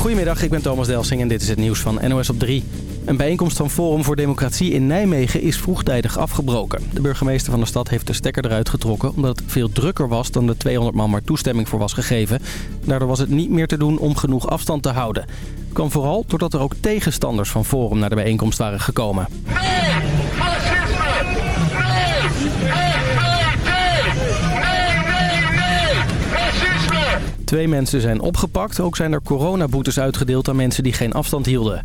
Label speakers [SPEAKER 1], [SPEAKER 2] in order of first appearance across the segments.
[SPEAKER 1] Goedemiddag, ik ben Thomas Delsing en dit is het nieuws van NOS op 3. Een bijeenkomst van Forum voor Democratie in Nijmegen is vroegtijdig afgebroken. De burgemeester van de stad heeft de stekker eruit getrokken... omdat het veel drukker was dan de 200 man waar toestemming voor was gegeven. Daardoor was het niet meer te doen om genoeg afstand te houden. Het kwam vooral doordat er ook tegenstanders van Forum naar de bijeenkomst waren gekomen. Twee mensen zijn opgepakt. Ook zijn er coronaboetes uitgedeeld aan mensen die geen afstand hielden.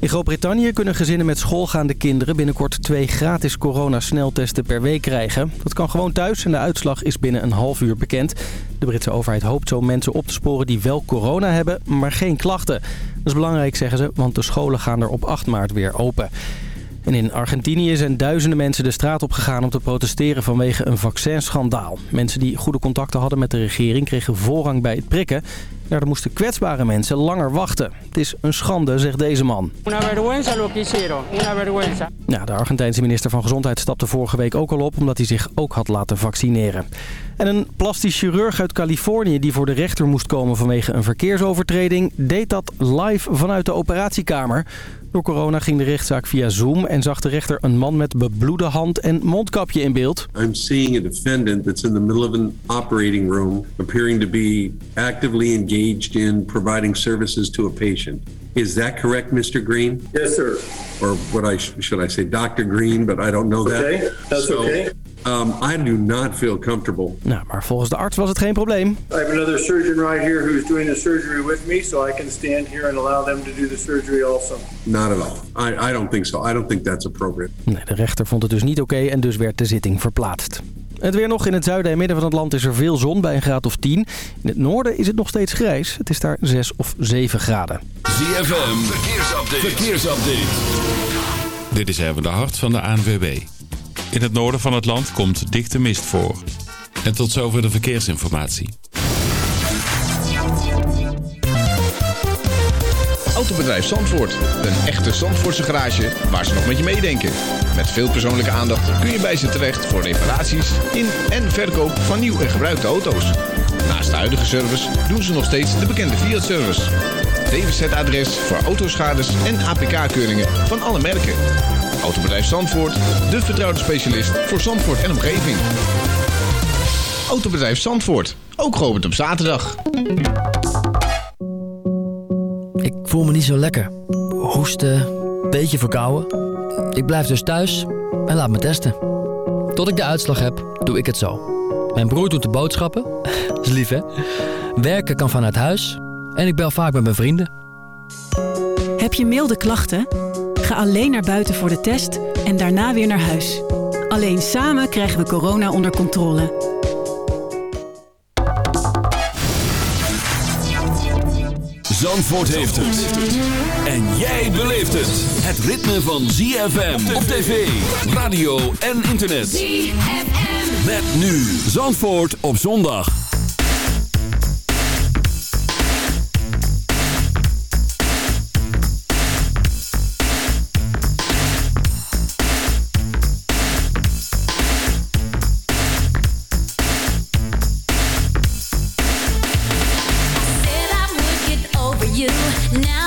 [SPEAKER 1] In Groot-Brittannië kunnen gezinnen met schoolgaande kinderen binnenkort twee gratis coronasneltesten per week krijgen. Dat kan gewoon thuis en de uitslag is binnen een half uur bekend. De Britse overheid hoopt zo mensen op te sporen die wel corona hebben, maar geen klachten. Dat is belangrijk, zeggen ze, want de scholen gaan er op 8 maart weer open. En in Argentinië zijn duizenden mensen de straat op gegaan om te protesteren vanwege een vaccinschandaal. Mensen die goede contacten hadden met de regering kregen voorrang bij het prikken. Daardoor moesten kwetsbare mensen langer wachten. Het is een schande, zegt deze man.
[SPEAKER 2] Una vergüenza lo que hicieron, una vergüenza.
[SPEAKER 1] Ja, de Argentijnse minister van Gezondheid stapte vorige week ook al op... omdat hij zich ook had laten vaccineren. En een plastisch chirurg uit Californië die voor de rechter moest komen vanwege een verkeersovertreding... deed dat live vanuit de operatiekamer. Door corona ging de rechtszaak via Zoom en zag de rechter een man met bebloede hand en mondkapje in beeld.
[SPEAKER 3] I'm seeing a defendant that's in the middle of an operating room appearing to be actively engaged in providing services to a patient. Is that correct, Mr. Green?
[SPEAKER 4] Yes, sir.
[SPEAKER 3] Or what I should I say, Dr. Green, but I don't know that.
[SPEAKER 4] Okay, that's
[SPEAKER 3] So,
[SPEAKER 4] okay.
[SPEAKER 3] Um, I do not feel comfortable.
[SPEAKER 1] Nou, maar volgens de arts was het geen probleem.
[SPEAKER 4] I have another surgeon right here who's doing the surgery with me, so I can stand here and allow them to do the surgery also.
[SPEAKER 3] Not at all. I, I don't think so. I don't think that's appropriate.
[SPEAKER 1] Nee, de rechter vond het dus niet oké en dus werd de zitting verplaatst. Het weer nog in het zuiden en midden van het land is er veel zon bij een graad of 10. In het noorden is het nog steeds grijs. Het is daar 6 of 7 graden.
[SPEAKER 5] ZFM, verkeersupdate. verkeersupdate.
[SPEAKER 6] Dit is even de hart van de ANWB. In het noorden van het land komt dichte mist voor. En tot zover de verkeersinformatie.
[SPEAKER 7] Autobedrijf Zandvoort. Een echte Zandvoortse garage waar ze nog met je meedenken. Met veel persoonlijke aandacht kun je bij ze terecht voor reparaties in en verkoop van nieuw en gebruikte auto's. Naast de huidige service doen ze nog steeds de bekende Fiat-service. DWZ-adres voor autoschades en APK-keuringen van alle merken. Autobedrijf Zandvoort, de vertrouwde specialist voor Zandvoort en omgeving. Autobedrijf Zandvoort, ook geopend op zaterdag.
[SPEAKER 8] Ik voel me niet zo lekker. Hoesten, beetje verkouden. Ik blijf dus thuis en laat me testen. Tot ik de uitslag heb, doe ik het zo. Mijn broer doet de boodschappen. is lief, hè? Werken kan vanuit huis. En ik bel vaak met mijn vrienden.
[SPEAKER 9] Heb je milde klachten? Ga alleen naar buiten voor de test en daarna weer naar huis. Alleen samen krijgen we corona onder controle.
[SPEAKER 5] Zandvoort heeft het. En jij beleeft het. Het ritme van ZFM op tv, radio en internet. ZFM. Met nu Zandvoort op zondag.
[SPEAKER 10] You. Now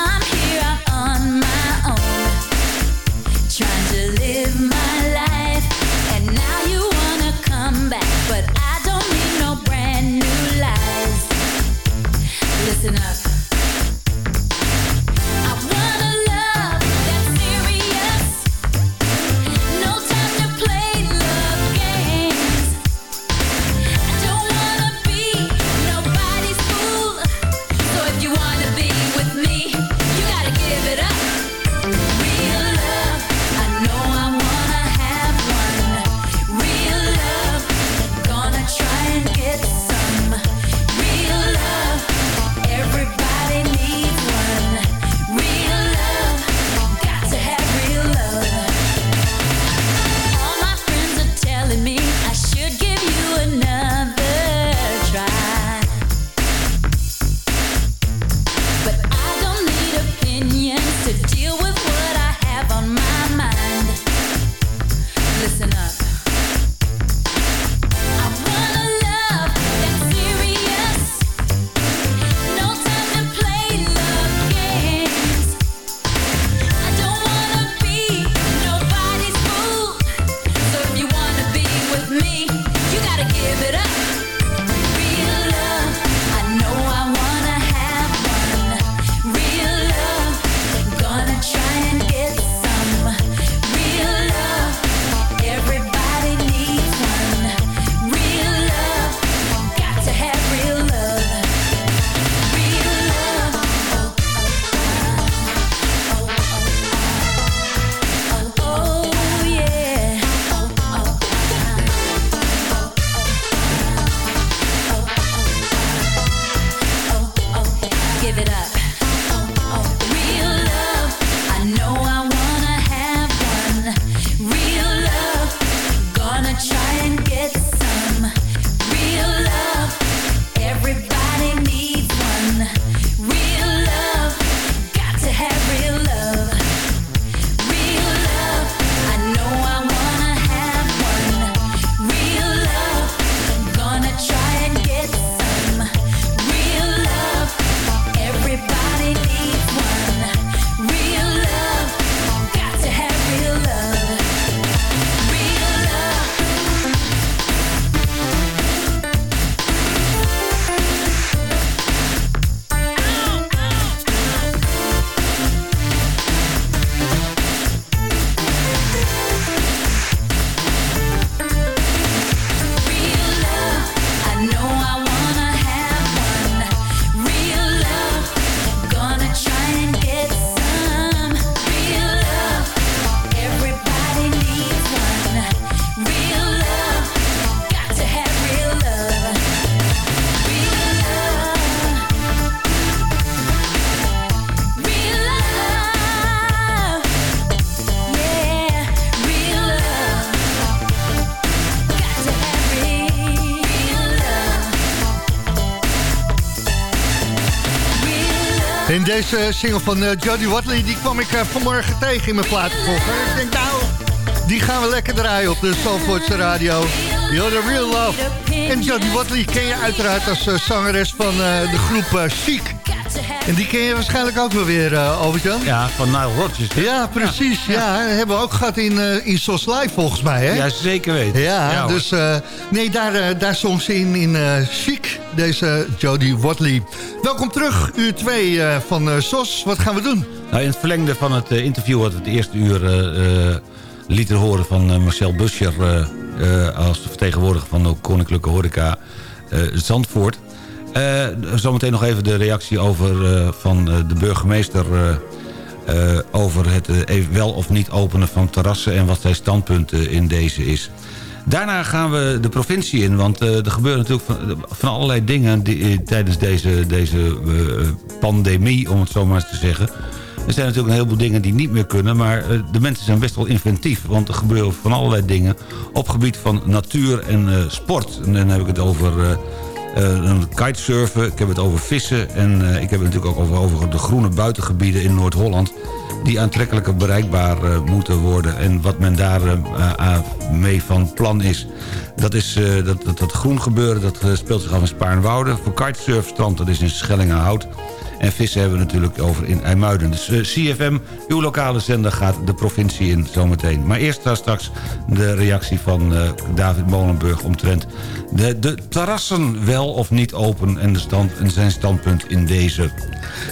[SPEAKER 11] deze single van eh, Jodie Watley, die kwam ik eh, vanmorgen tegen in mijn platenvolger. Ik denk, nou, die gaan we lekker draaien op de Zandvoortse radio. You're the real love. En Jodie Watley ken je uiteraard als eh, zangeres van de groep Chic. En die ken je waarschijnlijk ook wel weer, eh Albert-Jan.
[SPEAKER 12] Ja, van Nile Rodgers. hè?
[SPEAKER 11] Ja, precies. Ja, hebben we ook gehad in, eh in SOS Live volgens mij, hè?
[SPEAKER 12] Ja, zeker weten.
[SPEAKER 11] Ja, dus eh, nee, daar, daar zong ze in, in Chic, deze Jodie Watley. Welkom terug, uur 2 van SOS. Wat gaan we doen?
[SPEAKER 12] Nou, in het verlengde van het interview wat we het eerste uur lieten horen van Marcel Buscher... als vertegenwoordiger van de Koninklijke Horeca Zandvoort. Eh, zometeen nog even de reactie over, eh, van eh, de burgemeester... over het wel of niet openen van terrassen... en wat zijn standpunt in deze is. Daarna gaan we de provincie in, want er gebeuren natuurlijk van, allerlei dingen die, tijdens deze, deze pandemie, om het zo maar eens te zeggen. Er zijn natuurlijk een heleboel dingen die niet meer kunnen, maar de mensen zijn best wel inventief. Want er gebeuren van allerlei dingen op gebied van natuur en sport. En dan heb ik het over kitesurfen, ik heb het over vissen... en eh, ik heb het natuurlijk ook over, over de groene buitengebieden in Noord-Holland... die aantrekkelijker bereikbaar eh, moeten worden... en wat men daar eh, eh, mee van plan is. Dat, is eh, dat, dat, groen gebeuren, dat eh, speelt zich af in Spaarnwoude. Voor kitesurfstrand, dat is in Schellingenhout... En vissen hebben we natuurlijk over in IJmuiden. Dus eh, CFM, uw lokale zender, gaat de provincie in zometeen. Maar eerst daar straks de reactie van eh, David Molenburg omtrent... De, de terrassen wel of niet open en, de stand, en zijn standpunt in deze.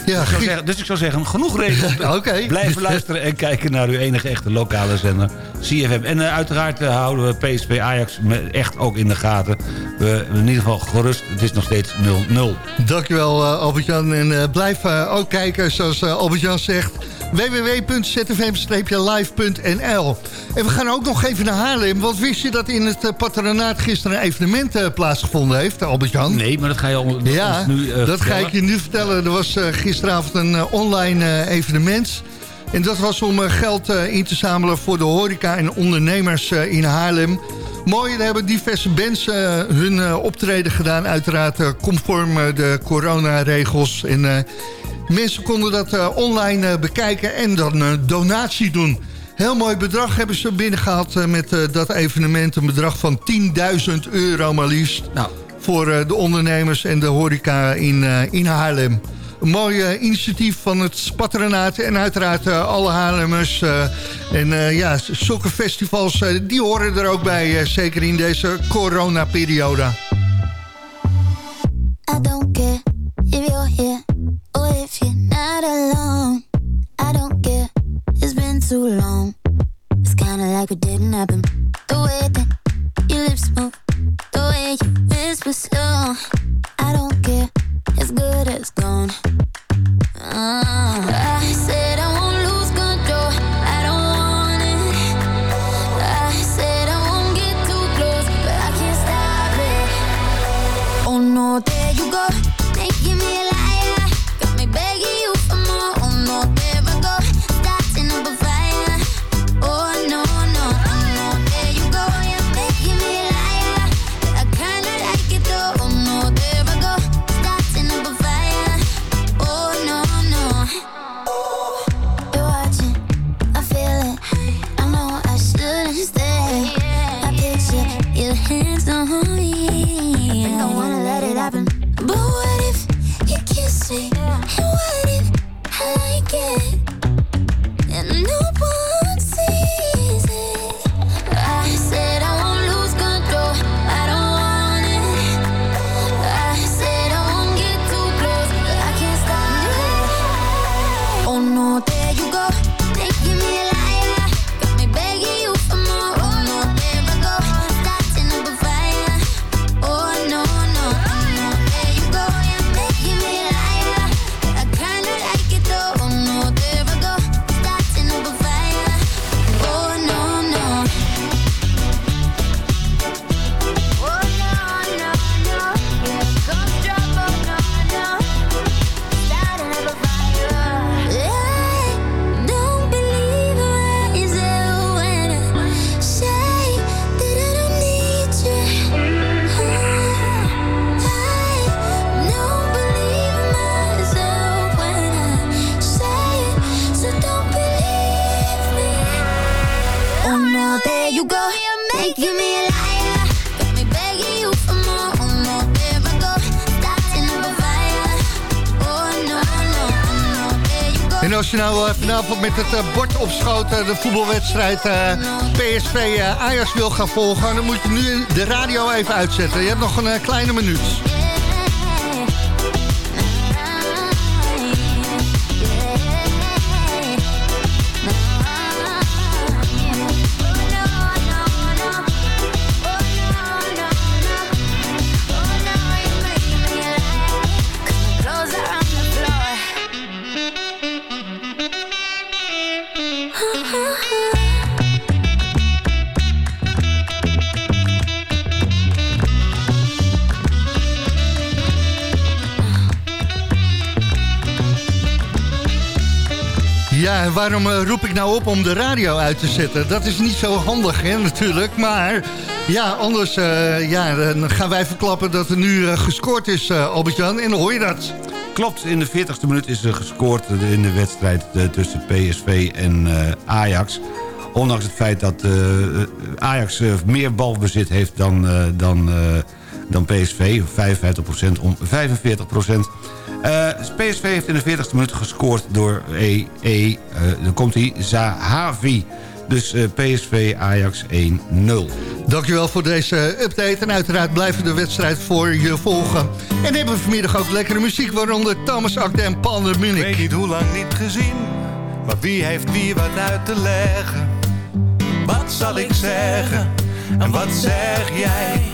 [SPEAKER 11] Ja,
[SPEAKER 12] dus, ik zou zeggen, dus ik zou zeggen, genoeg reden
[SPEAKER 11] Oké.
[SPEAKER 12] blijven luisteren... en kijken naar uw enige echte lokale zender, CFM. En eh, uiteraard houden we PSV Ajax echt ook in de gaten. We, in ieder geval gerust, het is nog steeds 0-0.
[SPEAKER 11] Dankjewel Albert-Jan. En blijf eh, ook kijken, zoals eh, Albert-Jan zegt... www.zfm-live.nl En we gaan ook nog even naar Haarlem. Want wist je dat in het eh, patronaat gisteren een evenement plaatsgevonden heeft, Albert-Jan?
[SPEAKER 12] Nee, maar dat ga je al,
[SPEAKER 11] Ja,
[SPEAKER 12] nu
[SPEAKER 11] dat ga ik je nu vertellen. Er was gisteravond een online evenement. En dat was om geld in te zamelen voor de horeca en ondernemers in Haarlem. Mooi, er hebben diverse bands eh, hun eh, optreden gedaan. Uiteraard eh, conform de coronaregels. En mensen konden dat online bekijken en dan een donatie doen. Heel mooi bedrag hebben ze binnengehaald eh, met dat evenement. Een bedrag van 10.000 euro maar liefst.
[SPEAKER 12] Nou,
[SPEAKER 11] Voor de ondernemers en de horeca in, in Haarlem. Een eh, initiatief van het patronaat en uiteraard eh, alle Haarlemmers. eh, en ja, zulke festivals, die horen er ook bij, zeker in deze coronaperiode.
[SPEAKER 13] I don't care if you're here or if you're not alone. I don't care, it's been too long. It's kinda like it didn't happen. The way that your lips move, the way you whisper slow.
[SPEAKER 11] Met het eh, bord op eh, de voetbalwedstrijd eh, PSV Ajax wil gaan volgen... dan moet je nu de radio even uitzetten. Je hebt nog een kleine minuut. Ja, waarom eh, roep ik nou op om de radio uit te zetten? Dat is niet zo handig, hè, natuurlijk. Maar ja, anders eh, ja, dan gaan wij verklappen dat er nu eh, gescoord is, Albert-Jan. En hoor je dat.
[SPEAKER 12] Klopt, in de 40ste minuut is er gescoord in de wedstrijd tussen PSV en Ajax. Ondanks het feit dat Ajax meer balbezit heeft dan, dan, dan PSV. 55% om 45%. Eh PSV heeft in de 40ste minuut gescoord door E. e eh, dan komt hij, Zahavi. Dus eh, PSV Ajax 1-0.
[SPEAKER 11] Dankjewel voor deze update. En uiteraard blijven de wedstrijd voor je volgen. En hebben we vanmiddag ook lekkere muziek, waaronder Thomas Akde en Paul de Munich.
[SPEAKER 14] Ik weet niet hoe lang niet gezien, maar wie heeft wie wat uit te leggen? Wat zal ik zeggen en wat zeg jij?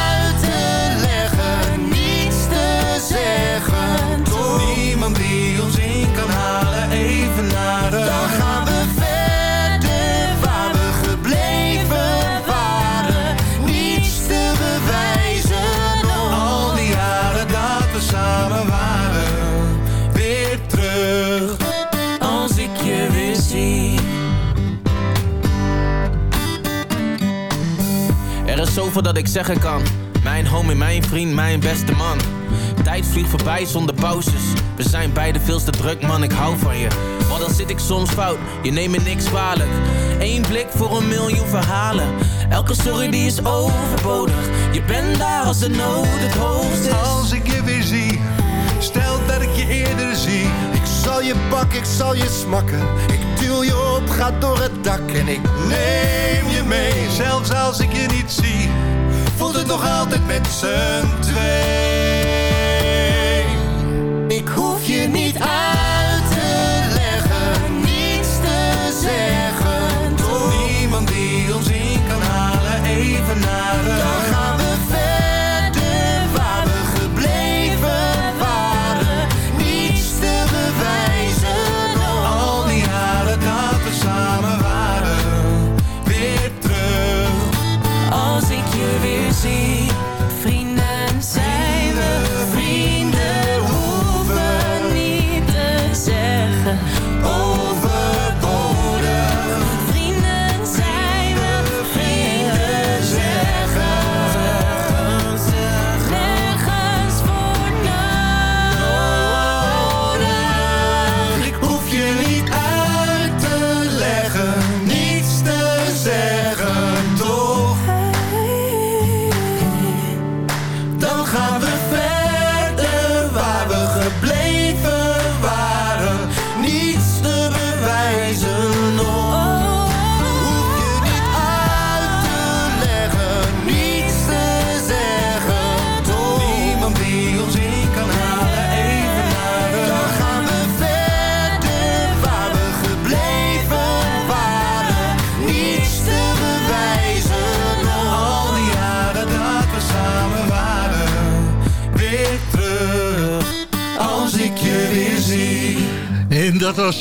[SPEAKER 15] Dan gaan we verder waar we gebleven waren. Niets te bewijzen.
[SPEAKER 14] Al die jaren dat we samen waren, weer terug.
[SPEAKER 16] Als ik je weer zie. Er is zoveel dat ik zeggen kan. Mijn homie, mijn vriend, mijn beste man. Tijd vliegt voorbij zonder pauzes. We zijn beide veel te druk, man, ik hou van je. Maar dan zit ik soms fout, je neemt me niks kwalijk. Eén blik voor een miljoen verhalen. Elke sorry die is overbodig. Je bent daar als de nood het hoogst is.
[SPEAKER 14] Als ik je weer zie, stel dat ik je eerder zie. Ik zal je pakken, ik zal je smakken. Ik duw je op, ga door het dak en ik neem je mee. Zelfs als ik je niet zie, voelt het nog altijd met z'n twee.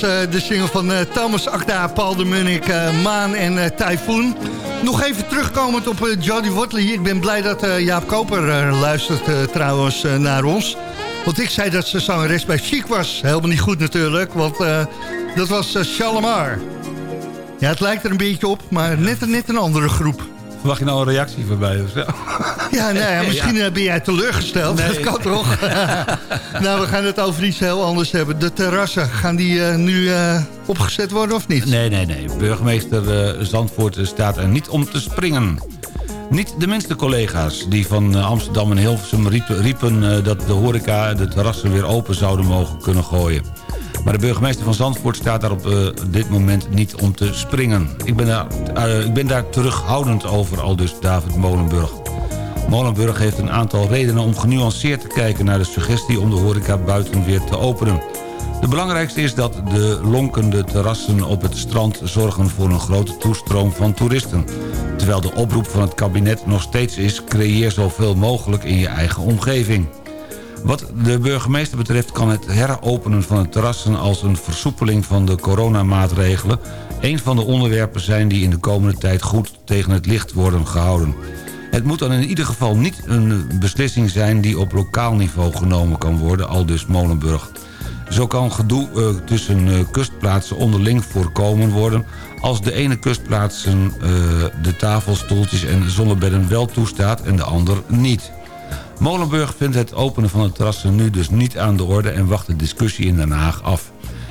[SPEAKER 10] Eh, de single van eh, Thomas Akda, Paul de Munnik, eh, Maan en Typhoon. Nog even terugkomend op Jodie Watley. Ik ben blij dat Jaap Koper luistert trouwens naar ons. Want ik zei dat ze zangeres bij Chic was. Helemaal niet goed natuurlijk, want dat was Shalimar. Ja, het lijkt er een beetje op, maar net, net een andere groep.
[SPEAKER 12] Verwacht je nou een reactie voorbij of zo?
[SPEAKER 10] Ja, nou ja, misschien
[SPEAKER 12] Ja.
[SPEAKER 10] eh, ben jij teleurgesteld.
[SPEAKER 12] Nee.
[SPEAKER 10] Dat kan toch? nou, we gaan het over iets heel anders hebben. De terrassen, gaan die eh, nu eh, opgezet worden of niet?
[SPEAKER 12] Nee, nee, nee. Burgemeester Zandvoort staat er niet om te springen. Niet de minste collega's die van Amsterdam en Hilversum riepen, riepen dat de horeca de terrassen weer open zouden mogen kunnen gooien. Maar de burgemeester van Zandvoort staat daar op eh, dit moment niet om te springen. Ik ben, daar, eh, ik ben daar terughoudend over, al dus David Molenburg. Molenburg heeft een aantal redenen om genuanceerd te kijken naar de suggestie om de horeca buiten weer te openen. De belangrijkste is dat de lonkende terrassen op het strand zorgen voor een grote toestroom van toeristen. Terwijl de oproep van het kabinet nog steeds is... creëer zoveel mogelijk in je eigen omgeving. Wat de burgemeester betreft kan het heropenen van de terrassen... als een versoepeling van de coronamaatregelen... een van de onderwerpen zijn die in de komende tijd goed tegen het licht worden gehouden. Het moet dan in ieder geval niet een beslissing zijn... die op lokaal niveau genomen kan worden, al dus Molenburg. Zo kan gedoe eh, tussen eh, kustplaatsen onderling voorkomen worden... als de ene kustplaatsen eh, de tafels, stoeltjes en zonnebedden wel toestaat... en de ander niet. Molenburg vindt het openen van de terrassen nu dus niet aan de orde... en wacht de discussie in Den Haag af.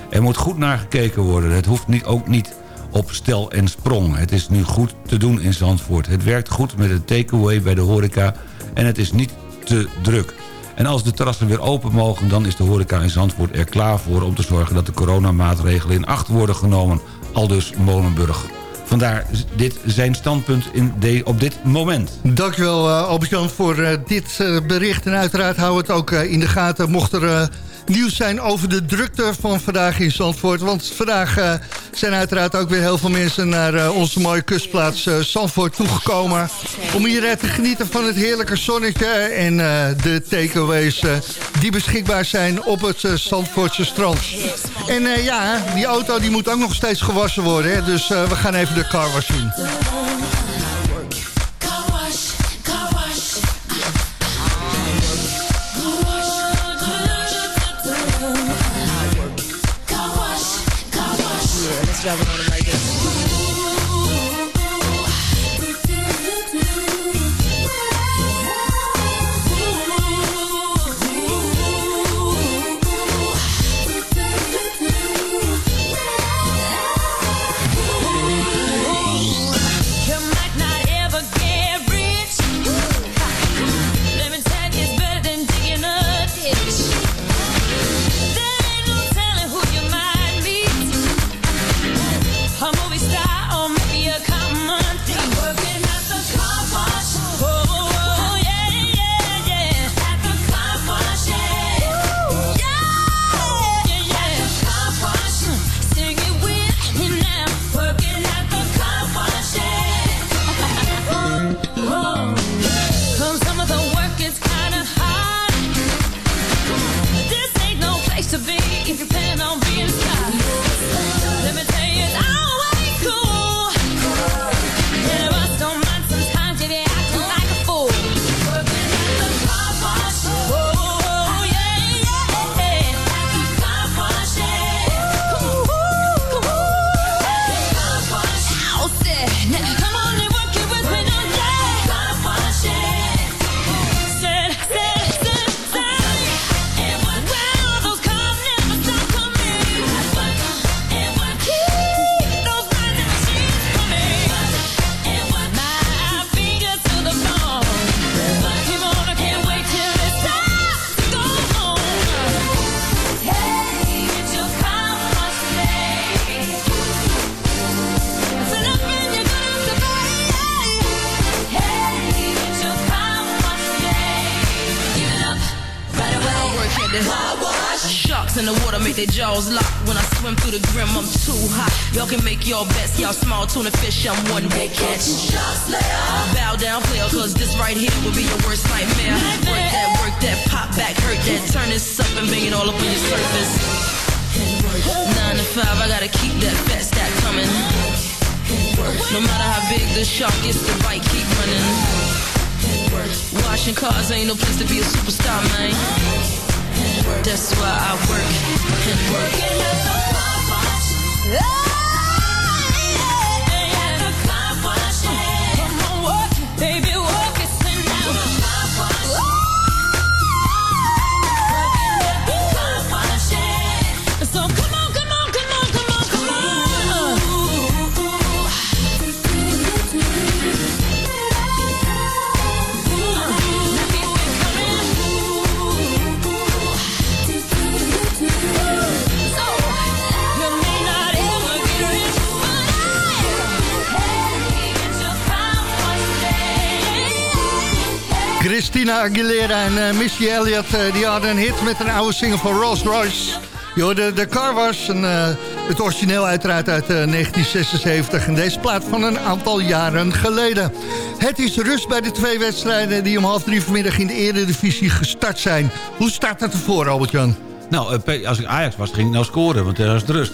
[SPEAKER 12] Er moet goed naar gekeken worden. Het hoeft niet, ook niet op stel en sprong. Het is nu goed te doen in Zandvoort. Het werkt goed met het takeaway bij de horeca... en het is niet te druk. En als de terrassen weer open mogen... dan is de horeca in Zandvoort er klaar voor... om te zorgen dat de coronamaatregelen in acht worden genomen. Aldus Molenburg. Vandaar dit zijn standpunt in op dit moment.
[SPEAKER 10] Dankjewel uh, Albert-Jan voor uh, dit uh, bericht. En uiteraard we het ook in de gaten. Mocht er nieuws zijn over de drukte van vandaag in Zandvoort. Want vandaag uh, zijn uiteraard ook weer heel veel mensen... naar uh, onze mooie kustplaats uh, Zandvoort toegekomen. Om hier te genieten van het heerlijke zonnetje... en de takeaways die beschikbaar zijn op het Zandvoortse strand. En ja, die auto die moet ook nog steeds gewassen worden. Hè? Dus we gaan even de car wash doen.
[SPEAKER 11] Job. Aguilera en eh, Missy Elliott eh, die hadden een hit met een oude single van Rolls Royce. Je hoorde de Car Wash, en, eh, het origineel uiteraard uit eh, 1976. En deze plaat van een aantal jaren geleden. Het is rust bij de twee wedstrijden die om half drie vanmiddag in de Eredivisie gestart zijn. Hoe staat het ervoor, Albert-Jan?
[SPEAKER 12] Nou, als ik Ajax was, ging ik nou scoren, want er was het rust.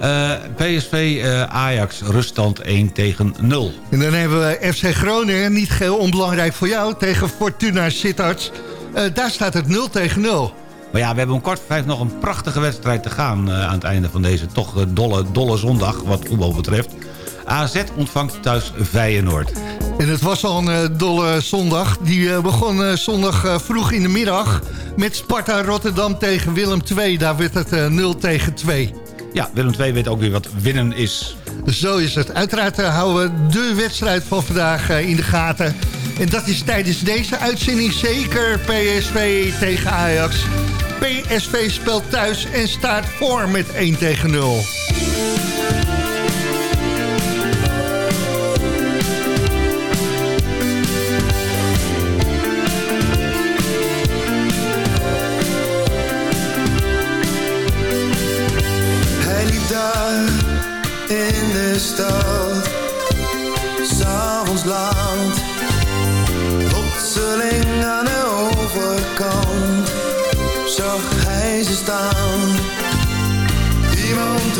[SPEAKER 12] Eh, PSV eh, Ajax, ruststand 1 tegen 0.
[SPEAKER 11] En dan hebben we FC Groningen, niet geheel onbelangrijk voor jou, tegen Fortuna Sittard. Eh, daar staat het 0 tegen 0.
[SPEAKER 12] Maar ja, we hebben om kwart voor vijf nog een prachtige wedstrijd te gaan... aan het einde van deze toch dolle, dolle zondag, wat voetbal betreft. AZ ontvangt thuis Feyenoord.
[SPEAKER 11] En het was al een dolle zondag. Die begon zondag vroeg in de middag met Sparta Rotterdam tegen Willem II. Daar werd het eh, 0 tegen 2.
[SPEAKER 12] Ja, Willem II weet ook weer wat winnen is.
[SPEAKER 11] Zo is het. Uiteraard eh, houden we de wedstrijd van vandaag eh, in de gaten. En dat is tijdens deze uitzending zeker PSV tegen Ajax. PSV speelt thuis en staat voor met 1 tegen 0.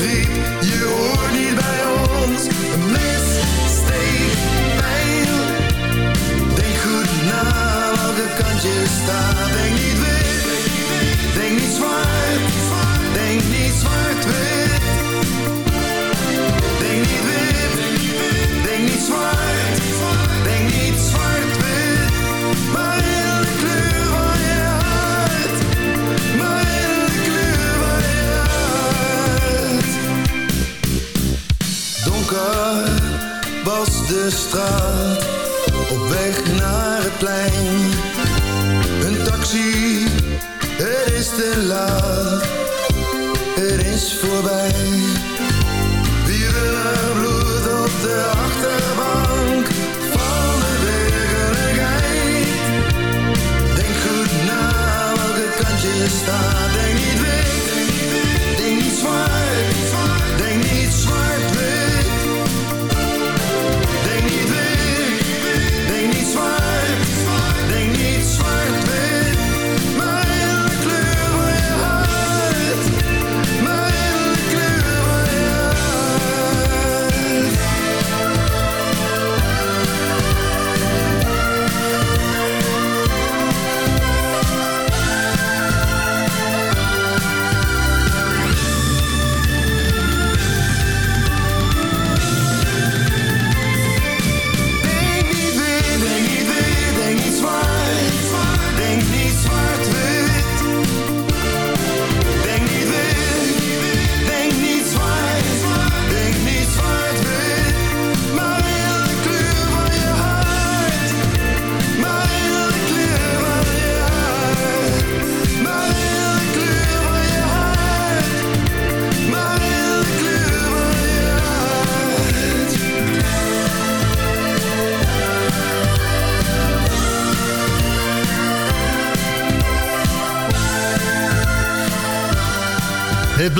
[SPEAKER 17] Riep, je hoort de straat, op weg naar het plein. Een taxi, het is te laat, het is voorbij. Wieren bloed op de achterbank van de. Denk goed na welke kant je staat.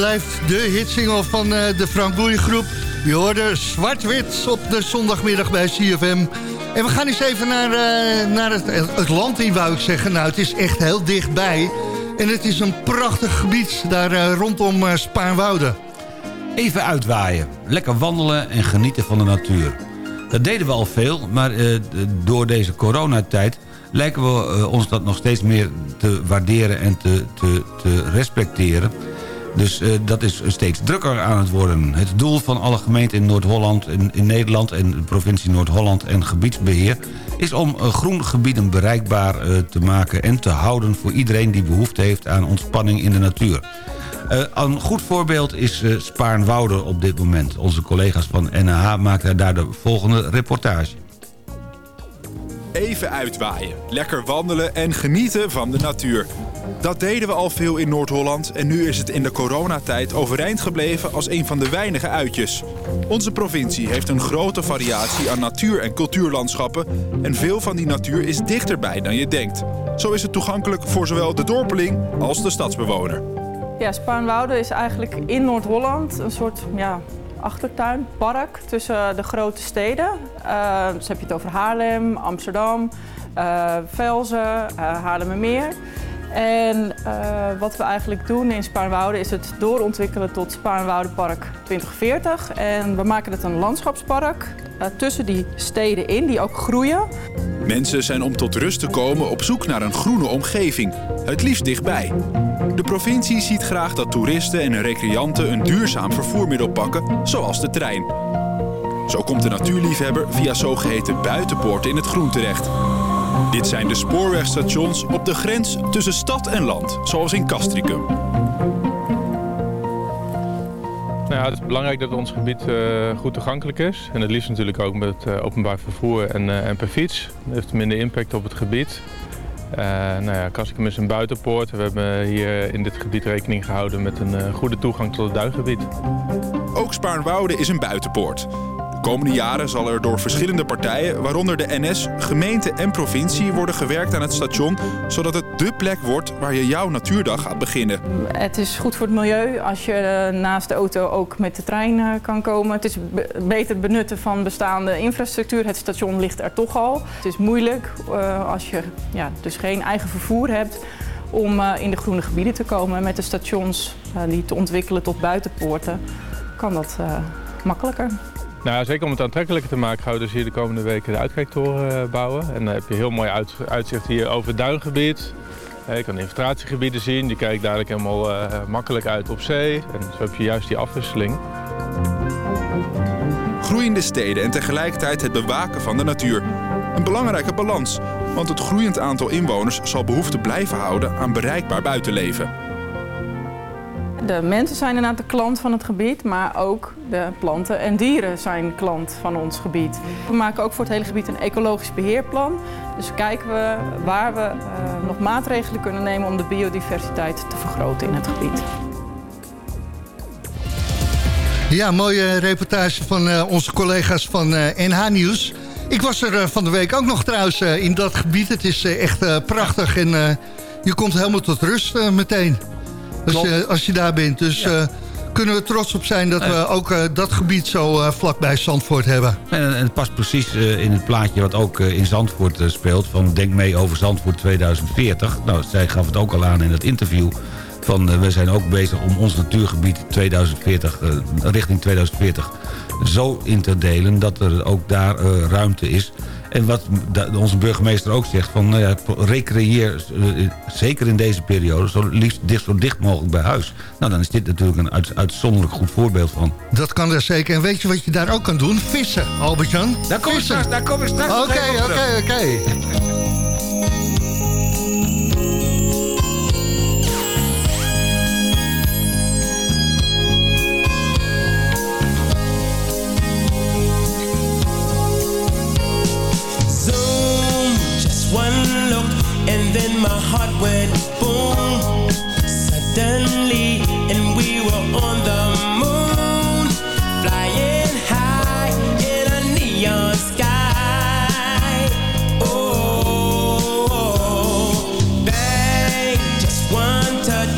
[SPEAKER 11] Blijft de hitsingle van eh, de Frank groep. Je hoorde zwart-wit op de zondagmiddag bij CFM. En we gaan eens even naar, eh, naar het, het land in, wou ik zeggen. Nou, het is echt heel dichtbij. En het is een prachtig gebied daar eh, rondom uh, Spaarnwoude.
[SPEAKER 12] Even uitwaaien, lekker wandelen en genieten van de natuur. Dat deden we al veel, maar door deze coronatijd lijken we ons dat nog steeds meer te waarderen en te, te, te respecteren. Dus uh, dat is steeds drukker aan het worden. Het doel van alle gemeenten in Noord-Holland, in, in, Nederland... en de provincie Noord-Holland en gebiedsbeheer... is om uh, groengebieden bereikbaar te maken en te houden... voor iedereen die behoefte heeft aan ontspanning in de natuur. een goed voorbeeld is Spaarnwoude op dit moment. Onze collega's van NH maken daar de volgende reportage.
[SPEAKER 18] Even uitwaaien, lekker wandelen en genieten van de natuur. Dat deden we al veel in Noord-Holland en nu is het in de coronatijd overeind gebleven als een van de weinige uitjes. Onze provincie heeft een grote variatie aan natuur- en cultuurlandschappen en veel van die natuur is dichterbij dan je denkt. Zo is het toegankelijk voor zowel de dorpeling als de stadsbewoner.
[SPEAKER 19] Ja, Spaanwouden is eigenlijk in Noord-Holland een soort ja, achtertuin, park tussen de grote steden. Uh, dus heb je het over Haarlem, Amsterdam, uh, Velzen, uh, Haarlemmermeer. En wat we eigenlijk doen in Spaarnwoude is het doorontwikkelen tot Spaarnwoudepark 2040. En we maken het een landschapspark tussen die steden in, die ook groeien.
[SPEAKER 18] Mensen zijn om tot rust te komen op zoek naar een groene omgeving, het liefst dichtbij. De provincie ziet graag dat toeristen en recreanten een duurzaam vervoermiddel pakken, zoals de trein. Zo komt de natuurliefhebber via zogeheten buitenpoorten in het groen terecht. Dit zijn de spoorwegstations op de grens tussen stad en land, zoals in Castricum.
[SPEAKER 20] Nou ja, het is belangrijk dat ons gebied uh, goed toegankelijk is. En het liefst natuurlijk ook met uh, openbaar vervoer en, uh, en per fiets. Dat heeft minder impact op het gebied. nou ja, is een buitenpoort. We hebben hier in dit gebied rekening gehouden met een goede toegang tot het duingebied.
[SPEAKER 18] Ook Spaarnwoude is een buitenpoort. De komende jaren zal er door verschillende partijen, waaronder de NS, gemeente en provincie, worden gewerkt aan het station, zodat het dé plek wordt waar je jouw natuurdag gaat beginnen.
[SPEAKER 19] Het is goed voor het milieu als je naast de auto ook met de trein kan komen. Het is beter benutten van bestaande infrastructuur. Het station ligt er toch al. Het is moeilijk uh, als je ja, dus geen eigen vervoer hebt om in de groene gebieden te komen. Met de stations die te ontwikkelen tot buitenpoorten kan dat makkelijker.
[SPEAKER 20] Nou, zeker om het aantrekkelijker te maken gaan we dus hier de komende weken de uitkijktoren bouwen. En dan heb je heel mooi uit, uitzicht hier over het duingebied. Je kan infiltratiegebieden zien, die kijken dadelijk helemaal uh, makkelijk uit op zee. En zo heb je juist die afwisseling.
[SPEAKER 18] Groeiende steden en tegelijkertijd het bewaken van de natuur. Een belangrijke balans, want het groeiend aantal inwoners zal behoefte blijven houden aan bereikbaar buitenleven.
[SPEAKER 19] De mensen zijn inderdaad de klant van het gebied, maar ook de planten en dieren zijn klant van ons gebied. We maken ook voor het hele gebied een ecologisch beheerplan. Dus kijken we waar we uh, nog maatregelen kunnen nemen om de biodiversiteit te vergroten in het gebied.
[SPEAKER 11] Ja, mooie reportage van uh, onze collega's van uh, NH Nieuws. Ik was er van de week ook nog trouwens in dat gebied. Het is echt prachtig en je komt helemaal tot rust meteen. Als je, als je daar bent. Dus ja. uh, kunnen we trots op zijn dat we ook uh, dat gebied zo uh, vlakbij Zandvoort hebben.
[SPEAKER 12] En, en het past precies in het plaatje wat ook in Zandvoort speelt. Van Denk mee over Zandvoort 2040. Nou, zij gaf het ook al aan in het interview. Van, we zijn ook bezig om ons natuurgebied 2040, richting 2040 zo in te delen... dat er ook daar ruimte is en wat onze burgemeester ook zegt, van nou ja, recreëer zeker in deze periode zo liefst dicht, zo dicht mogelijk bij huis. Nou, dan is dit natuurlijk een uit, uitzonderlijk goed voorbeeld van.
[SPEAKER 11] Dat kan er zeker. En weet je wat je daar ook kan doen? Vissen, Albert-Jan.
[SPEAKER 12] Daar kom ik straks, daar kom ik straks.
[SPEAKER 11] Oké, oké, oké.
[SPEAKER 21] And then my heart went boom. Suddenly And we were on the moon. Flying high In a neon sky. Oh Bang Just one touch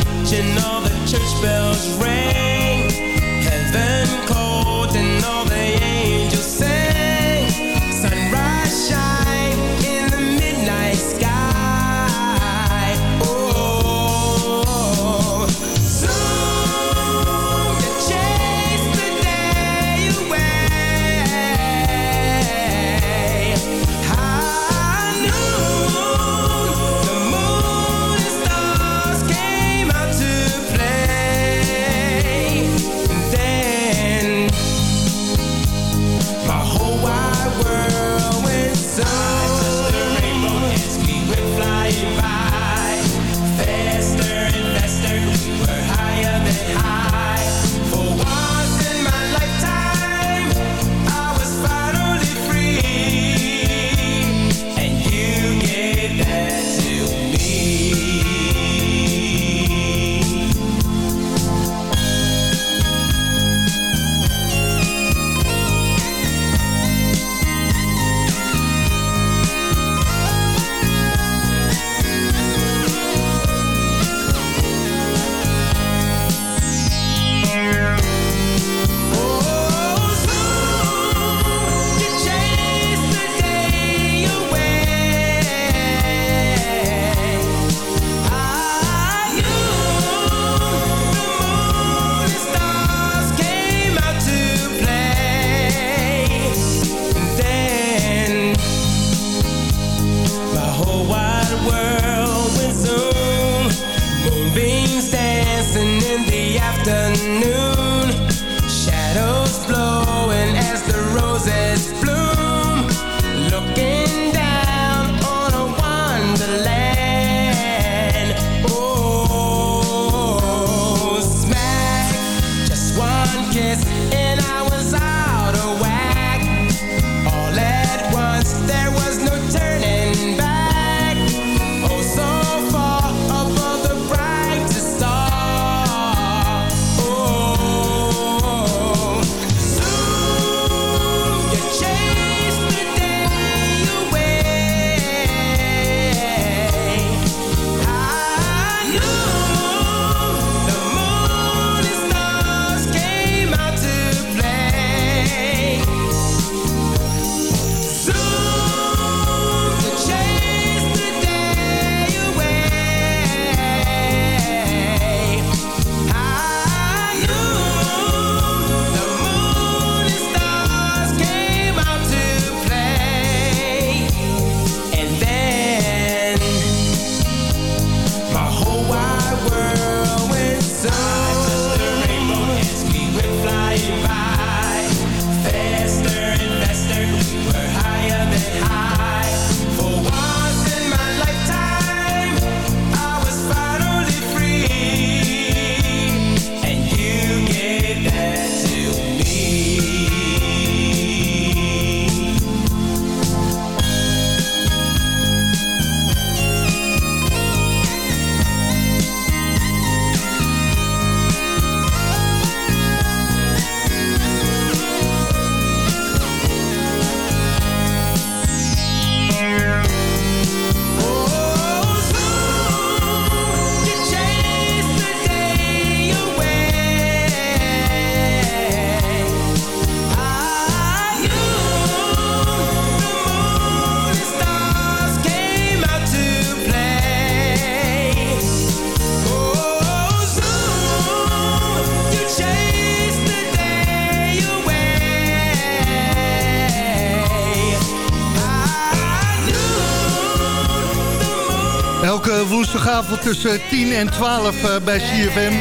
[SPEAKER 11] tussen 10 en 12 eh, bij CFM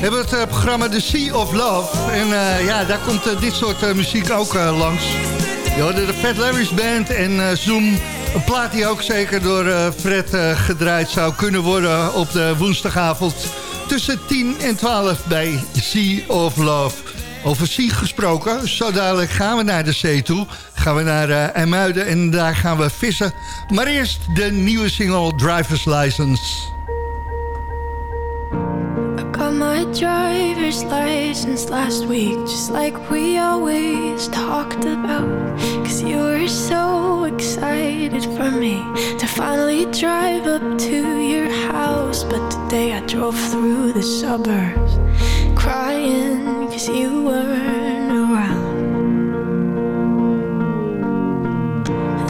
[SPEAKER 11] hebben we het eh, programma The Sea of Love. En eh, ja, daar komt dit soort muziek ook langs. Je hoorde de Fat Larry's Band en Zoom. Een plaat die ook zeker door Fred gedraaid zou kunnen worden op de woensdagavond tussen 10 en 12 bij Sea of Love. Over zee gesproken, zo dadelijk gaan we naar de zee toe. Gaan we naar uh, IJmuiden en daar gaan we vissen. Maar eerst de nieuwe single Driver's License.
[SPEAKER 22] License last week, just like we always talked about. Cause you were so excited for me to finally drive up to your house. But today I drove through the suburbs crying cause you weren't around.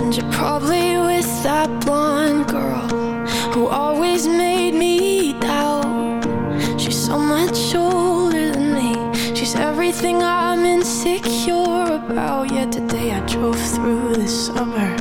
[SPEAKER 22] And you're probably with that blonde girl drove through the suburbs.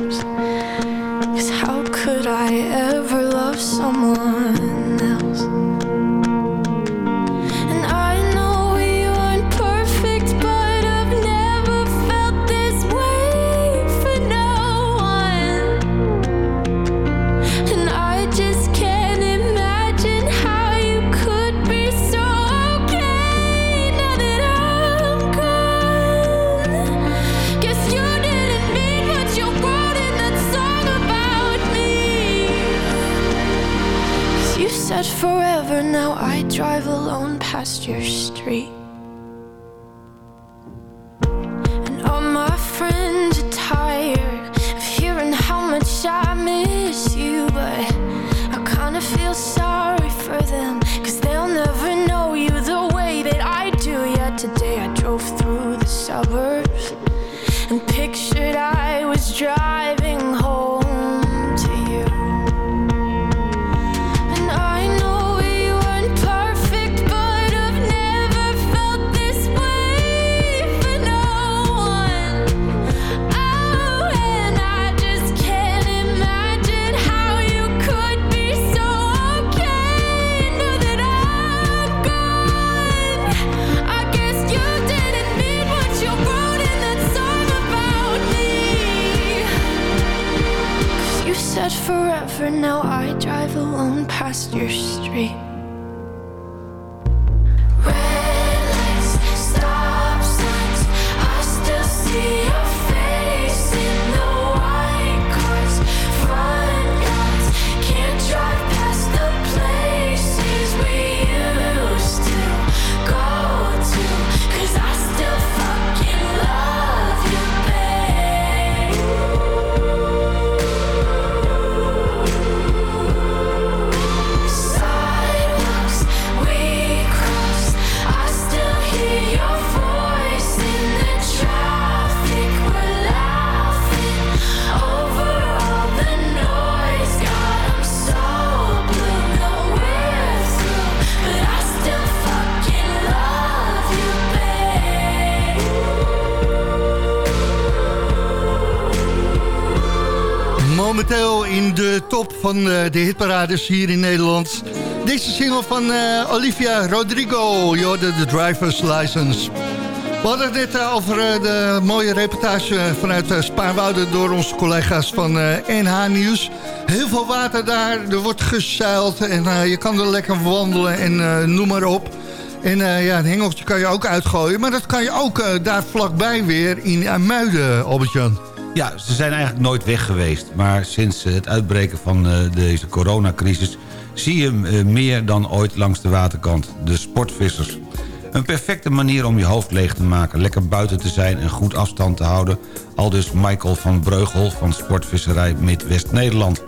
[SPEAKER 11] Van eh, de hitparades hier in Nederland. Deze single van eh, Olivia Rodrigo, je de driver's license. We hadden het net eh, over de mooie reportage vanuit Spaarwouden... door onze collega's van NH Nieuws. Heel veel water daar, er wordt gezeild en je kan er lekker wandelen en noem maar op. En ja, een hengeltje kan je ook uitgooien. Maar dat kan je ook daar vlakbij weer in Muiden, Albert-Jan.
[SPEAKER 12] Ja, ze zijn eigenlijk nooit weg geweest. Maar sinds eh, het uitbreken van eh, deze coronacrisis... zie je eh, meer dan ooit langs de waterkant. De sportvissers. Een perfecte manier om je hoofd leeg te maken. Lekker buiten te zijn en goed afstand te houden. Aldus Michael van Breugel van Sportvisserij Midwest-Nederland.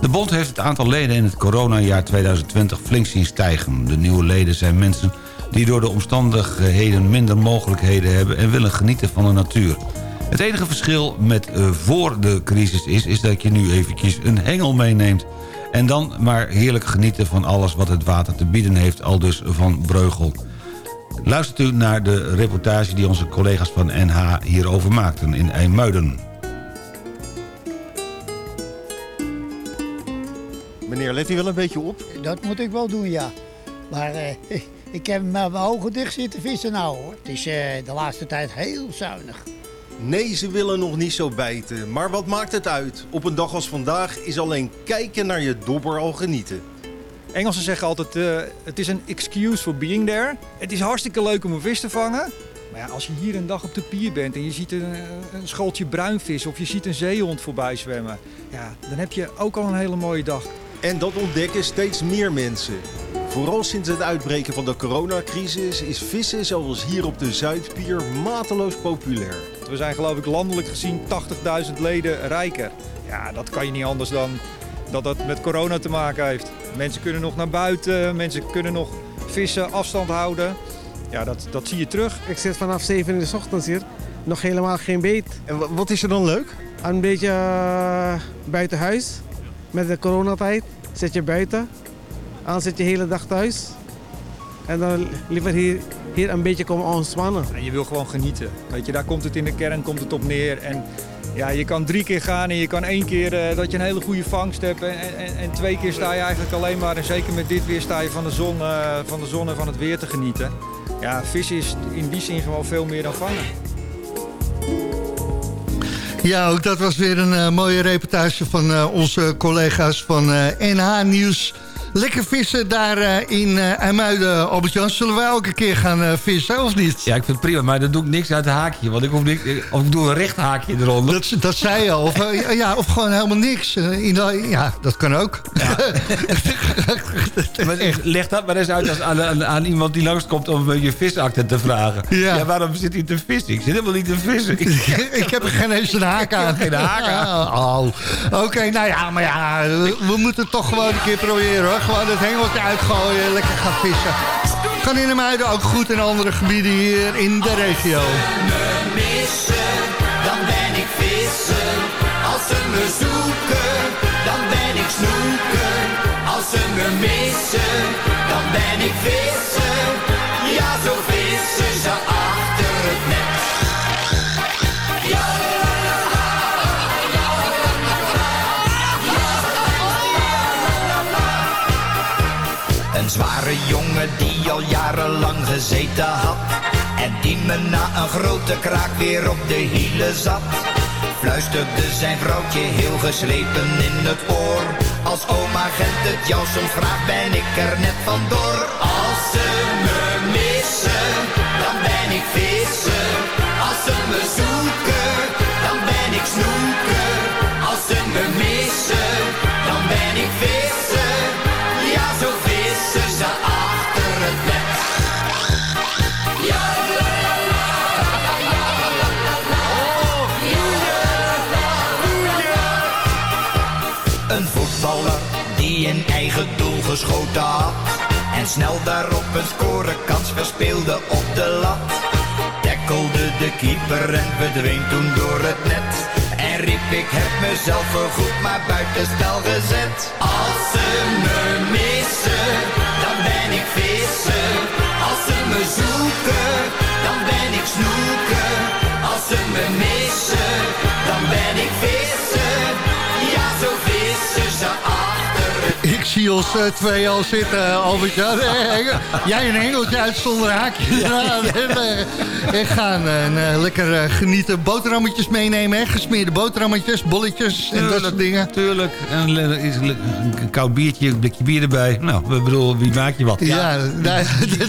[SPEAKER 12] De bond heeft het aantal leden in het coronajaar 2020 flink zien stijgen. De nieuwe leden zijn mensen die door de omstandigheden minder mogelijkheden hebben... en willen genieten van de natuur. Het enige verschil met eh, voor de crisis is, is dat je nu eventjes een hengel meeneemt. En dan maar heerlijk genieten van alles wat het water te bieden heeft, al dus van Breugel. Luistert u naar de reportage die onze collega's van NH hierover maakten in IJmuiden.
[SPEAKER 23] Meneer, let u wel een beetje op?
[SPEAKER 24] Dat moet ik wel doen, ja. Maar eh, ik heb met mijn ogen dicht zitten vissen nou hoor. Het is eh, de laatste tijd heel zuinig.
[SPEAKER 23] Nee, ze willen nog niet zo bijten. Maar wat maakt het uit? Op een dag als vandaag is alleen kijken naar je dobber al genieten.
[SPEAKER 25] Engelsen zeggen altijd, eh, het is een excuse for being there. Het is hartstikke leuk om een vis te vangen. Maar ja, als je hier een dag op de pier bent en je ziet een, een schooltje bruinvis of je ziet een zeehond voorbij zwemmen. Ja, dan heb je ook al een hele mooie dag.
[SPEAKER 23] En dat ontdekken steeds meer mensen. Vooral sinds het uitbreken van de coronacrisis is vissen zoals hier op de Zuidpier mateloos populair.
[SPEAKER 25] We zijn geloof ik landelijk gezien 80.000 leden rijker. Ja, dat kan je niet anders dan dat dat met corona te maken heeft. Mensen kunnen nog naar buiten, mensen kunnen nog vissen, afstand houden. Ja, dat, dat zie je terug.
[SPEAKER 26] Ik zit vanaf 7 in de ochtend hier. Nog helemaal geen beet.
[SPEAKER 23] En wat is er dan leuk?
[SPEAKER 26] Een beetje uh, buiten huis. Met de coronatijd zit je buiten. Dan zit je de hele dag thuis. En dan liever hier, hier een beetje komen ontspannen.
[SPEAKER 25] En je wil gewoon genieten. Weet je, daar komt het in de kern komt het op neer. En ja, je kan drie keer gaan en je kan één keer uh, dat je een hele goede vangst hebt. En, en, en, twee keer sta je eigenlijk alleen maar, en zeker met dit weer, sta je van de zon, uh, van de zon en van het weer te genieten. Ja, vissen is in die zin gewoon veel meer dan vangen.
[SPEAKER 11] Ja, ook dat was weer een uh, mooie reportage van uh, onze collega's van uh, NH Nieuws. Lekker vissen daar in uh, IJmuiden, Albert-Jan. Zullen wij ook een keer gaan vissen, of niet?
[SPEAKER 12] Ja, ik vind het prima, maar dan doe ik niks uit het haakje. Want ik hoef niks, of ik doe een recht haakje eronder.
[SPEAKER 11] Dat, dat zei je al. Of, ja, of gewoon helemaal niks. In de, ja, dat kan ook. Ja.
[SPEAKER 12] maar leg dat maar eens uit als aan, aan, aan, iemand die langskomt om je visakte te vragen. Ja. ja. waarom zit hij te vissen? Ik zit helemaal niet te vissen.
[SPEAKER 11] ik heb er geen eens een haak aan.
[SPEAKER 12] geen haak aan.
[SPEAKER 11] Oh. Oké, okay, nou ja, maar ja, we moeten het toch gewoon een keer proberen hoor. Gewoon het hengeltje uitgooien, lekker gaan vissen. Kan in de Muiden ook goed in andere gebieden hier in de regio.
[SPEAKER 17] me missen, dan ben ik vissen. Als ze me zoeken, dan ben ik snoeken. Als ze me missen, dan ben ik vissen. Ja, zo vissen ze achter het net.
[SPEAKER 27] Zware jongen die al jarenlang gezeten had. En die me na een grote kraak weer op de hielen zat. Fluisterde zijn vrouwtje heel geslepen in het oor. Als oma Gent het jou soms vraagt ben ik er net vandoor.
[SPEAKER 17] Als ze me missen, dan ben ik vissen. Als ze me zoeken, dan ben ik snoeken
[SPEAKER 27] had En snel daarop een scorekans verspeelde op de lat Tackelde de keeper en verdween toen door het net En riep ik heb mezelf voorgoed maar buitenspel gezet
[SPEAKER 17] Als ze me missen, dan ben ik vissen. Als ze me zoeken, dan ben ik snoeken. Als ze me missen, dan ben ik vissen.
[SPEAKER 11] Ons uh, twee al zitten, Albert. Ja, jij een hengeltje uit zonder haakje. Ja, en, en gaan en, lekker genieten. Boterhammetjes meenemen, hè? gesmeerde boterhammetjes, bolletjes en dat soort dingen.
[SPEAKER 12] Tuurlijk. En een, een koud biertje, een blikje bier erbij. Nou, we bedoel, wie maak je wat?
[SPEAKER 11] Ja, nou,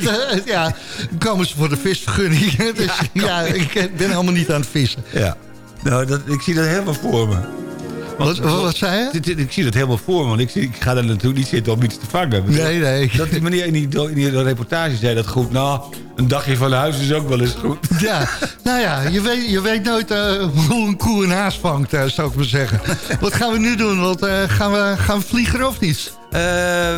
[SPEAKER 11] ja komen ze voor de visvergunning. Dus, ja, ja, ik ben helemaal niet aan het vissen.
[SPEAKER 12] Ja. Nou, dat, ik zie dat helemaal voor me.
[SPEAKER 11] Wat, wat, wat zei je?
[SPEAKER 12] Ik, ik zie dat helemaal voor want ik, ik ga daar natuurlijk niet zitten om iets te vangen.
[SPEAKER 11] Nee, nee.
[SPEAKER 12] Dat die meneer in die, in die reportage zei dat goed. Nou, een dagje van huis is ook wel eens goed.
[SPEAKER 11] Ja, nou ja, je weet, je weet nooit uh, hoe een koe een haas vangt, uh, zou ik maar zeggen. Wat gaan we nu doen? Want, uh, gaan, we, gaan we vliegen of niet?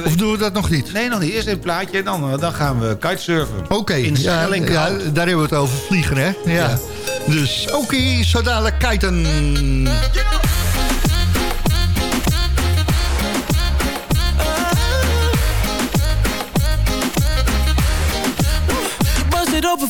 [SPEAKER 11] of doen we dat nog niet?
[SPEAKER 12] Nee, nog niet. Eerst een plaatje en dan, dan gaan we kitesurfen.
[SPEAKER 11] Oké, okay, ja, ja, daar hebben we het over vliegen, hè? Ja. ja. Dus oké, okay, zo dadelijk kiten.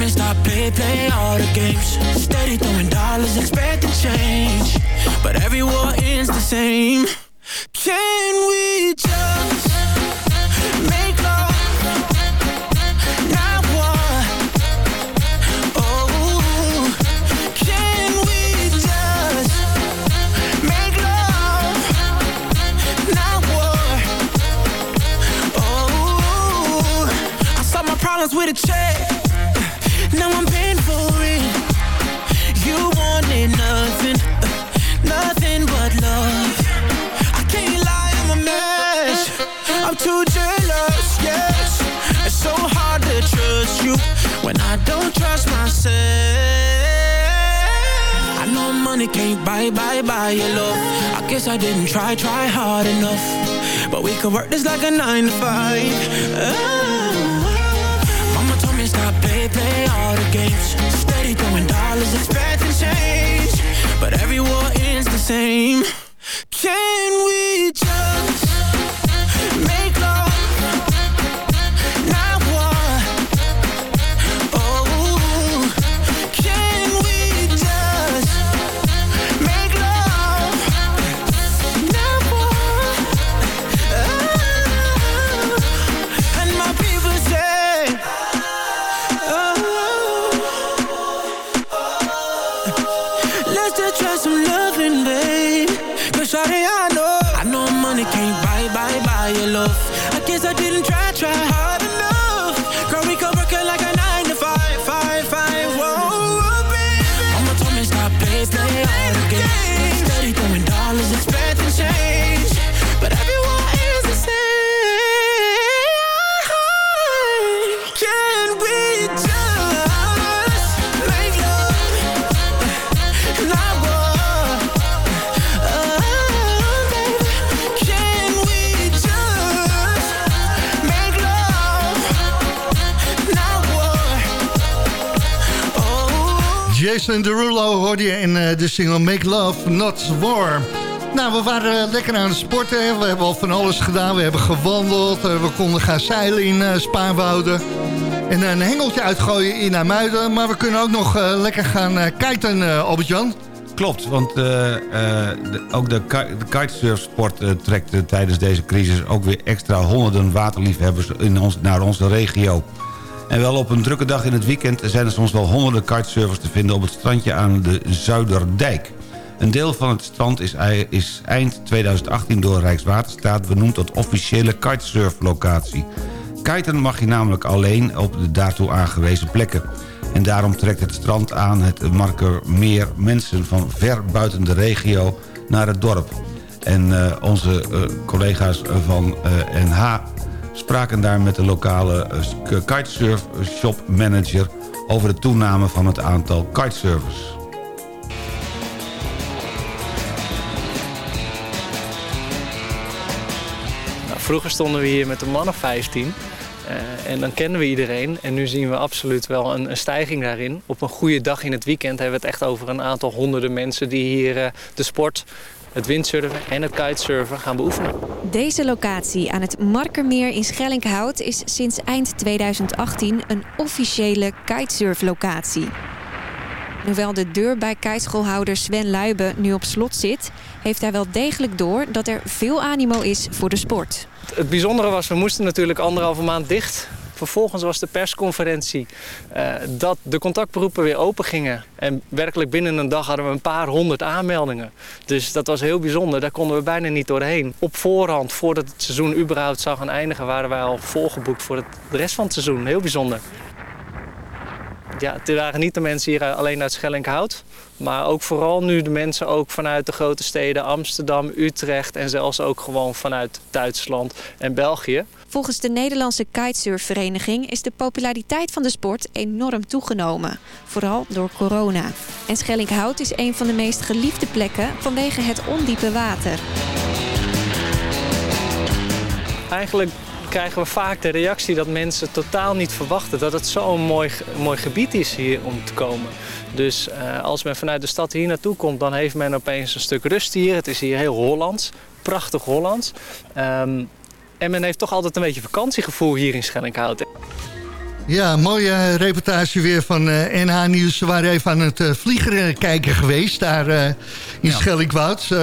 [SPEAKER 16] Told stop, play, play all the games. Steady throwing dollars, expecting change. But every war ends the same. Can we just make love? Not war. Oh, can we just make love? Not war. Oh, I my problems with a check. Now I'm paying for it. You wanted nothing, nothing but love. I can't lie, I'm a mess. I'm too jealous, yes. It's so hard to trust you when I don't trust myself. I know money can't buy, buy, buy your love. I guess I didn't try, try hard enough. But we could work this like a nine to five. Oh. Play, play all the games. Steady throwing dollars, expecting change. But every war ends the same. Can we just
[SPEAKER 11] Jason Derulo hoorde je in eh, de single Make Love, Not War. Nou, we waren lekker aan het sporten. We hebben al van alles gedaan. We hebben gewandeld. eh, we konden gaan zeilen in eh, Spaarwouden. En een hengeltje uitgooien in Amuiden. Maar we kunnen ook nog lekker gaan eh, Albert-Jan.
[SPEAKER 12] Klopt, want ook de, de kitesurfsport trekt tijdens deze crisis... ook weer extra honderden waterliefhebbers in ons, naar onze regio. En wel op een drukke dag in het weekend zijn er soms wel honderden kitesurfers te vinden... op het strandje aan de Zuiderdijk. Een deel van het strand is, ei- is eind 2018 door Rijkswaterstaat benoemd tot officiële kitesurflocatie. Kiten mag je namelijk alleen op de daartoe aangewezen plekken. En daarom trekt het strand aan het marker meer mensen van ver buiten de regio naar het dorp. En eh, onze eh, collega's van eh, NH spraken daar met de lokale eh, kitesurf shop manager over de toename van het aantal kitesurfers.
[SPEAKER 28] Nou, vroeger stonden we hier met een man of 15. eh, en dan kenden we iedereen. En nu zien we absoluut wel een, een stijging daarin. Op een goede dag in het weekend hebben we het echt over een aantal honderden mensen die hier eh, de sport, het windsurfen en het kitesurfen gaan beoefenen.
[SPEAKER 29] Deze locatie aan het Markermeer in Schellinghout is sinds eind 2018 een officiële kitesurflocatie. Hoewel de deur bij kiteschoolhouder Sven Luiben nu op slot zit, heeft hij wel degelijk door dat er veel animo is voor de sport.
[SPEAKER 28] Het bijzondere was, we moesten natuurlijk anderhalve maand dicht. Vervolgens was de persconferentie eh, dat de contactberoepen weer open gingen. En werkelijk binnen een dag hadden we een paar honderd aanmeldingen. Dus dat was heel bijzonder. Daar konden we bijna niet doorheen. Op voorhand, voordat het seizoen überhaupt zou gaan eindigen... waren wij al volgeboekt voor het, de rest van het seizoen. Heel bijzonder. Ja, het waren niet de mensen hier alleen uit Schellinghout. Maar ook vooral nu de mensen ook vanuit de grote steden Amsterdam, Utrecht... en zelfs ook gewoon vanuit Duitsland en België.
[SPEAKER 29] Volgens de Nederlandse kitesurfvereniging is de populariteit van de sport enorm toegenomen. Vooral door corona. En Schellinghout is een van de meest geliefde plekken vanwege het ondiepe water.
[SPEAKER 28] Eigenlijk krijgen we vaak de reactie dat mensen totaal niet verwachten dat het zo'n mooi, mooi gebied is hier om te komen. Dus eh, als men vanuit de stad hier naartoe komt, dan heeft men opeens een stuk rust hier. Het is hier heel Hollands, prachtig Hollands. Ehm, en men heeft toch altijd een beetje vakantiegevoel hier in Schellinghout.
[SPEAKER 11] Ja, mooie eh, reportage weer van eh, NH Nieuws. Ze waren even aan het eh, vliegeren kijken geweest daar eh, in Schellingwoud. Eh,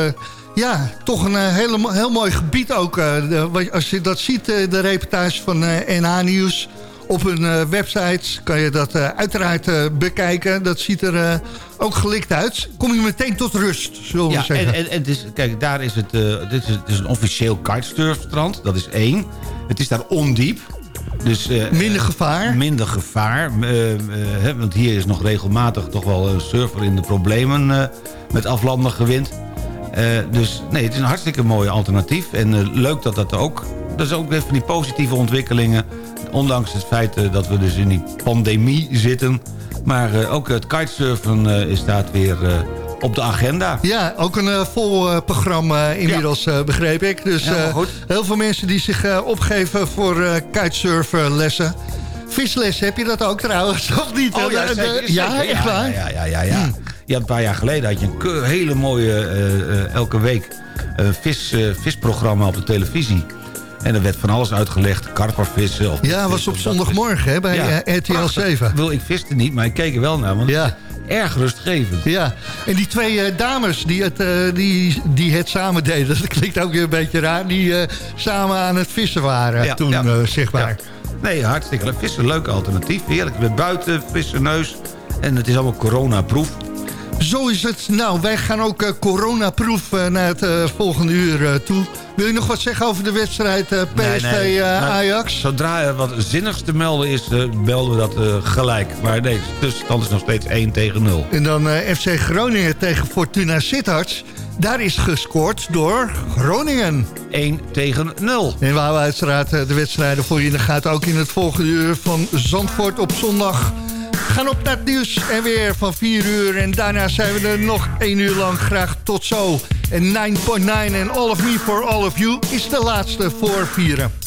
[SPEAKER 11] ja, toch een eh, hele, heel mooi gebied ook. eh, de- als je dat ziet, eh, de reportage van eh, NH Nieuws... op hun eh, website kan je dat eh, uiteraard eh, bekijken. Dat ziet er eh, ook gelikt uit. Kom je meteen tot rust, zullen we
[SPEAKER 12] Ja,
[SPEAKER 11] zeggen.
[SPEAKER 12] en, en, en het is, kijk, daar is het, eh, dit is, het is een officieel kitesurfstrand. Dat is één. Het is daar ondiep. Dus, eh,
[SPEAKER 11] Minder gevaar.
[SPEAKER 12] Minder gevaar. eh, eh, want hier is nog regelmatig toch wel een surfer in de problemen eh, met aflandige wind. Eh, dus nee, het is een hartstikke mooi alternatief. En eh, leuk dat dat ook... Dat is ook van die positieve ontwikkelingen. Ondanks het feit eh, dat we dus in die pandemie zitten. Maar eh, ook het kitesurfen eh, staat weer eh, op de agenda.
[SPEAKER 11] Ja, ook een vol programma inmiddels, begreep ik. Dus heel veel mensen die zich opgeven voor eh kitesurflessen. Visles, heb je dat ook trouwens, of niet?
[SPEAKER 12] Oh ja, zeker,
[SPEAKER 11] ja, echt waar?
[SPEAKER 12] Ja, ja, ja. ja. Ja, een paar jaar geleden had je een hele mooie, elke week, vis, visprogramma op de televisie. En er werd van alles uitgelegd, karpervissen. Of
[SPEAKER 11] Ja, was op zondagmorgen hè, bij eh, RTL 7.
[SPEAKER 12] Wil, ik viste niet, maar ik keek er wel naar, want
[SPEAKER 11] ja.
[SPEAKER 12] erg rustgevend.
[SPEAKER 11] Ja, en die twee eh, dames die het, eh, die, die het samen deden... dat klinkt ook weer een beetje raar... die samen aan het vissen waren
[SPEAKER 12] Ja,
[SPEAKER 11] toen,
[SPEAKER 12] ja.
[SPEAKER 11] zeg maar.
[SPEAKER 12] Nee, hartstikke leuk. Vissen, leuk alternatief. Heerlijk. Bent buiten, frisse neus. En het is allemaal coronaproof.
[SPEAKER 11] Zo is het. Nou, wij gaan ook eh, coronaproof eh, naar het eh, volgende uur toe. Wil je nog wat zeggen over de wedstrijd PSV
[SPEAKER 12] Nee, nee.
[SPEAKER 11] eh,
[SPEAKER 12] Nou,
[SPEAKER 11] Ajax?
[SPEAKER 12] Zodra er wat zinnigs te melden is, melden we dat gelijk. Maar nee, de tussenstand is nog steeds 1 tegen 0.
[SPEAKER 11] En dan FC Groningen tegen Fortuna Sittard. Daar is gescoord door Groningen.
[SPEAKER 12] 1 tegen 0.
[SPEAKER 11] En we houden uiteraard de wedstrijden voor je in de gaten. Ook in het volgende uur van Zandvoort op zondag. Gaan op naar het nieuws en weer van 4 uur. En daarna zijn we er nog 1 uur lang. Graag tot zo. En 9.9 en All of Me for All of You is de laatste voor vieren.